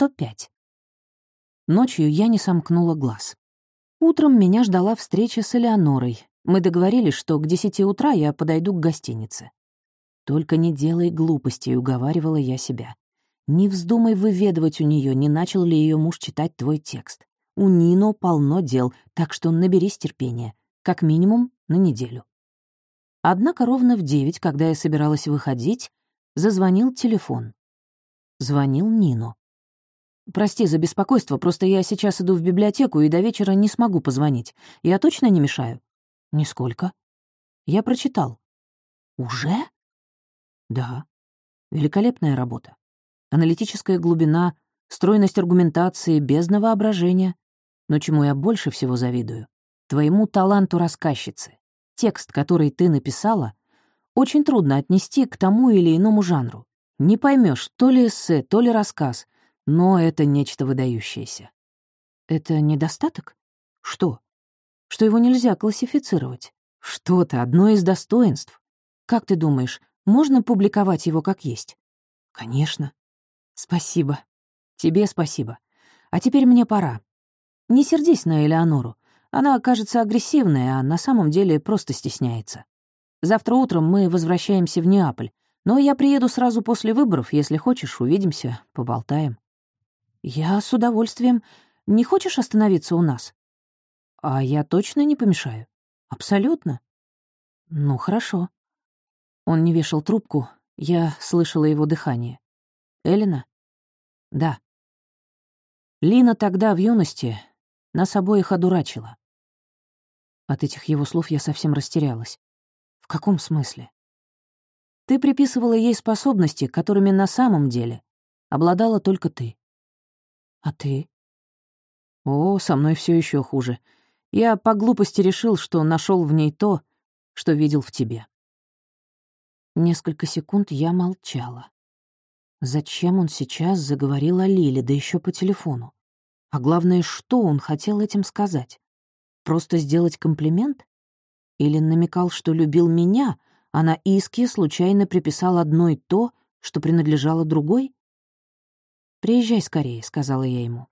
105. Ночью я не сомкнула глаз. Утром меня ждала встреча с Элеонорой. Мы договорились, что к десяти утра я подойду к гостинице. «Только не делай глупостей», — уговаривала я себя. «Не вздумай выведывать у нее, не начал ли ее муж читать твой текст. У Нино полно дел, так что наберись терпения. Как минимум на неделю». Однако ровно в девять, когда я собиралась выходить, зазвонил телефон. Звонил Нино. «Прости за беспокойство, просто я сейчас иду в библиотеку и до вечера не смогу позвонить. Я точно не мешаю?» «Нисколько». «Я прочитал». «Уже?» «Да. Великолепная работа. Аналитическая глубина, стройность аргументации, бездна воображения. Но чему я больше всего завидую? Твоему таланту рассказчицы. Текст, который ты написала, очень трудно отнести к тому или иному жанру. Не поймешь, то ли эссе, то ли рассказ — но это нечто выдающееся. Это недостаток? Что? Что его нельзя классифицировать? Что-то, одно из достоинств. Как ты думаешь, можно публиковать его как есть? Конечно. Спасибо. Тебе спасибо. А теперь мне пора. Не сердись на Элеонору. Она кажется агрессивной, а на самом деле просто стесняется. Завтра утром мы возвращаемся в Неаполь, но я приеду сразу после выборов. Если хочешь, увидимся, поболтаем. «Я с удовольствием. Не хочешь остановиться у нас?» «А я точно не помешаю?» «Абсолютно». «Ну, хорошо». Он не вешал трубку, я слышала его дыхание. «Эллина?» «Да». Лина тогда, в юности, нас обоих одурачила. От этих его слов я совсем растерялась. В каком смысле? Ты приписывала ей способности, которыми на самом деле обладала только ты. А ты? О, со мной все еще хуже. Я по глупости решил, что нашел в ней то, что видел в тебе. Несколько секунд я молчала. Зачем он сейчас заговорил о Лиле, да еще по телефону? А главное, что он хотел этим сказать? Просто сделать комплимент? Или намекал, что любил меня, а на иске случайно приписал одной то, что принадлежало другой? «Приезжай скорее», — сказала я ему.